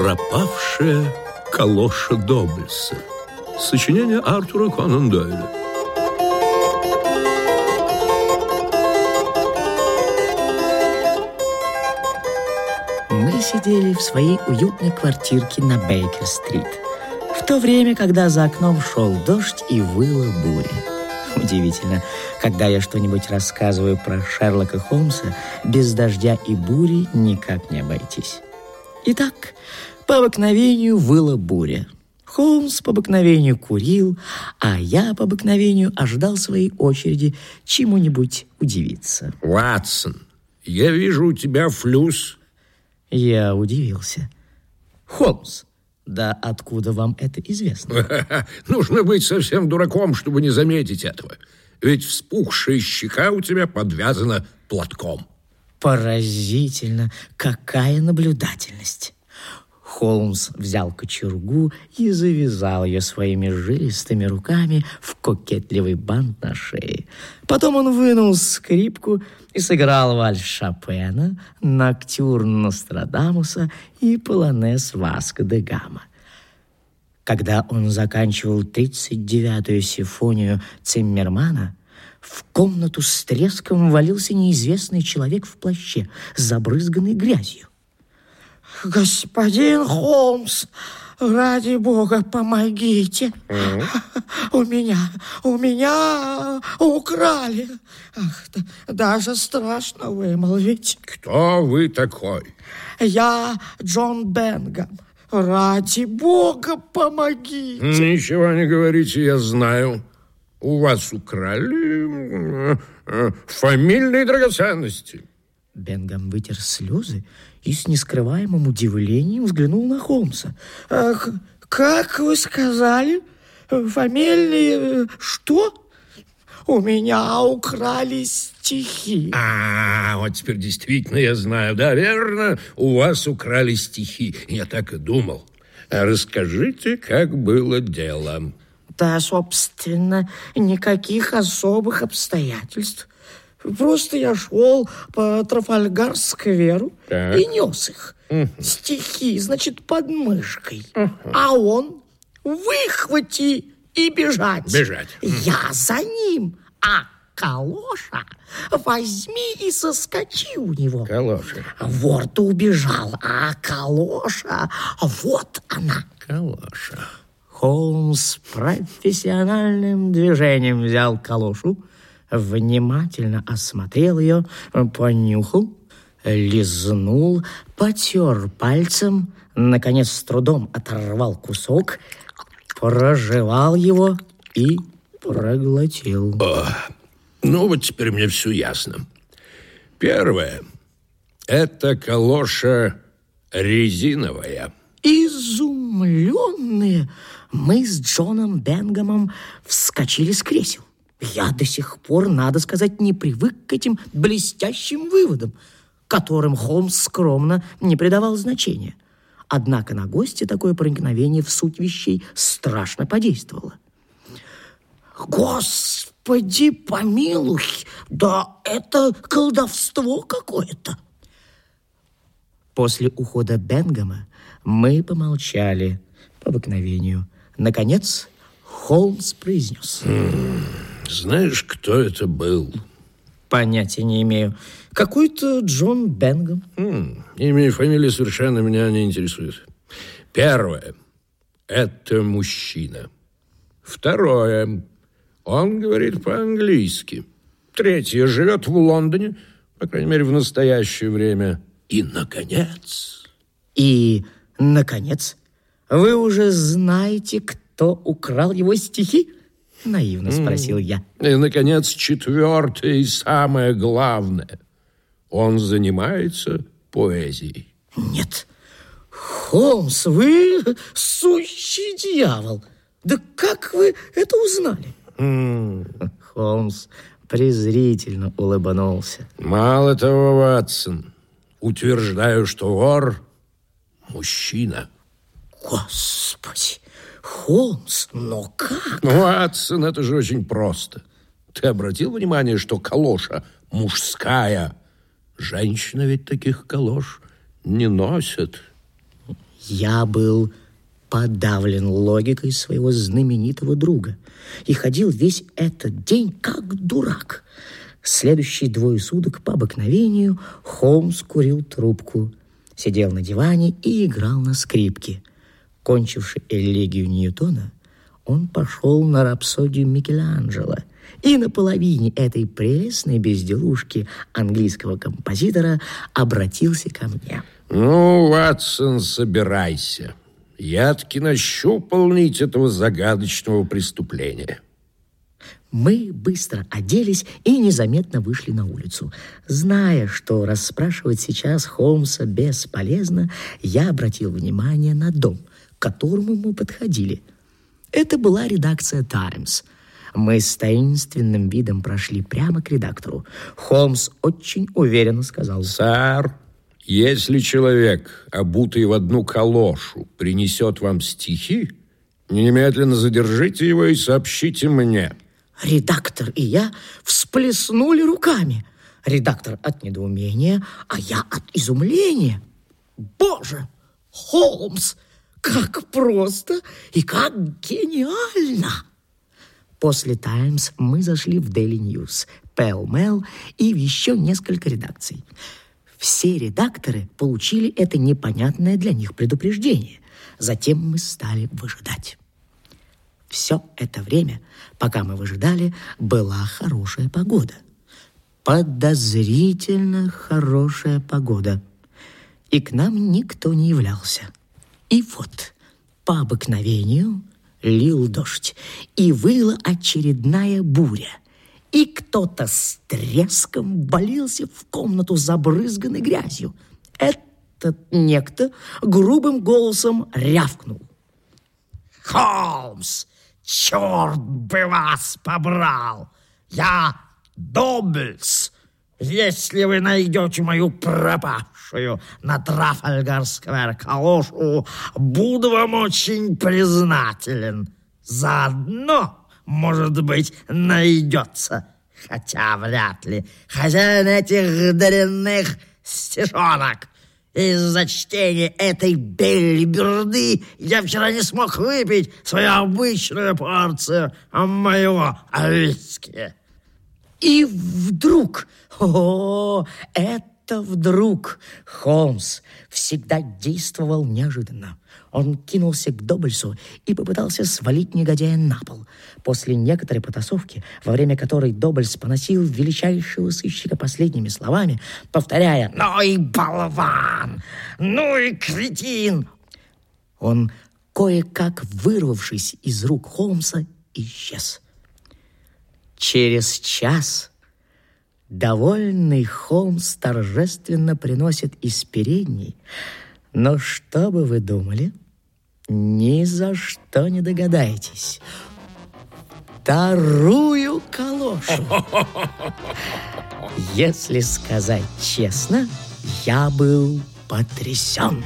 Пропавшая калоша Добльса. Сочинение Артура Конан Дойля. Мы сидели в своей уютной квартирке на Бейкер-стрит. В то время, когда за окном шел дождь и выла буря. Удивительно, когда я что-нибудь рассказываю про Шерлока Холмса, без дождя и бури никак не обойтись. Итак, по обыкновению выла буря. Холмс по обыкновению курил, а я по обыкновению ожидал своей очереди чему-нибудь удивиться. Ватсон, я вижу у тебя флюс. Я удивился. Холмс, да откуда вам это известно? Нужно быть совсем дураком, чтобы не заметить этого. Ведь вспухшая щека у тебя подвязана платком. Поразительно, какая наблюдательность. Холмс взял кочергу и завязал ее своими жилистыми руками в кокетливый бант на шее. Потом он вынул скрипку и сыграл вальс Шопена, ноктюрн Нострадамуса и полонез Васко де Гама. Когда он заканчивал 39-ю симфонию Циммермана, в комнату с треском валился неизвестный человек в плаще, забрызганный грязью. Господин Холмс, ради бога, помогите. Mm-hmm. У меня, у меня украли. Ах, даже страшно вымолвить. Кто вы такой? Я Джон Бенгам. Ради бога, помогите. Ничего не говорите, я знаю. У вас украли э, э, фамильные драгоценности. Бенгам вытер слезы и с нескрываемым удивлением взглянул на Холмса. «Ах, как вы сказали? Фамильные... Что? У меня украли стихи. А, вот теперь действительно я знаю. Да, верно, у вас украли стихи. Я так и думал. Расскажите, как было дело. Да, собственно, никаких особых обстоятельств. Просто я шел по Трафальгар-скверу и нес их. Угу. Стихи, значит, под мышкой. Угу. А он выхвати и бежать. Бежать. Я за ним, а калоша возьми и соскочи у него. Калоша. Вор-то убежал, а калоша, вот она. Калоша. Холмс профессиональным движением взял калошу, внимательно осмотрел ее, понюхал, лизнул, потер пальцем, наконец с трудом оторвал кусок, прожевал его и проглотил. О, ну вот теперь мне все ясно. Первое. Это калоша резиновая. Изумленные мы с Джоном Бенгамом вскочили с кресел. Я до сих пор, надо сказать, не привык к этим блестящим выводам, которым Холмс скромно не придавал значения. Однако на гости такое проникновение в суть вещей страшно подействовало. Господи помилуй, да это колдовство какое-то. После ухода Бенгама мы помолчали по обыкновению. Наконец, Холмс произнес. Знаешь, кто это был? Понятия не имею. Какой-то Джон Бенгам. М, Имя и фамилия совершенно меня не интересует. Первое. Это мужчина. Второе. Он говорит по-английски. Третье. Живет в Лондоне, по крайней мере, в настоящее время. И, наконец... И, наконец, вы уже знаете, кто украл его стихи? Наивно спросил я. И, наконец, четвертое и самое главное. Он занимается поэзией. Нет. Холмс, вы сущий дьявол. Да как вы это узнали? Холмс презрительно улыбнулся. Мало того, Ватсон, утверждаю, что вор – мужчина. Господи, Холмс, но как? Ватсон, это же очень просто. Ты обратил внимание, что калоша мужская? Женщина ведь таких калош не носит. Я был подавлен логикой своего знаменитого друга и ходил весь этот день как дурак. Следующие двое суток по обыкновению Холмс курил трубку, сидел на диване и играл на скрипке. Кончивший элегию Ньютона, он пошел на рапсодию Микеланджело и на половине этой прелестной безделушки английского композитора обратился ко мне. Ну, Ватсон, собирайся. Я таки нащупал нить этого загадочного преступления. Мы быстро оделись и незаметно вышли на улицу. Зная, что расспрашивать сейчас Холмса бесполезно, я обратил внимание на дом, к которому мы подходили. Это была редакция «Таймс». Мы с таинственным видом прошли прямо к редактору. Холмс очень уверенно сказал. «Сэр, если человек, обутый в одну калошу, принесет вам стихи, немедленно задержите его и сообщите мне». Редактор и я всплеснули руками. Редактор от недоумения, а я от изумления. Боже, Холмс, как просто и как гениально! После «Таймс» мы зашли в «Дейли Ньюс», «Пэл Мэл» и в еще несколько редакций. Все редакторы получили это непонятное для них предупреждение. Затем мы стали выжидать. Все это время, пока мы выжидали, была хорошая погода. Подозрительно хорошая погода. И к нам никто не являлся. И вот, по обыкновению, лил дождь, и выла очередная буря. И кто-то с треском болился в комнату, забрызганной грязью. Этот некто грубым голосом рявкнул. «Холмс, черт бы вас побрал! Я Доббельс! Если вы найдете мою пропавшую на Трафальгар-сквер калошу, буду вам очень признателен. Заодно, может быть, найдется, хотя вряд ли, хозяин этих дрянных стишонок. Из-за чтения этой бельберды я вчера не смог выпить свою обычную порцию моего виски. И вдруг, о, это вдруг, Холмс всегда действовал неожиданно. Он кинулся к Добельсу и попытался свалить негодяя на пол. После некоторой потасовки, во время которой Добельс поносил величайшего сыщика последними словами, повторяя «Ну и болван! Ну и кретин!» Он, кое-как вырвавшись из рук Холмса, исчез. Через час довольный Холмс торжественно приносит из передней, но что бы вы думали? Ни за что не догадаетесь. Вторую калошу. Если сказать честно, я был потрясен.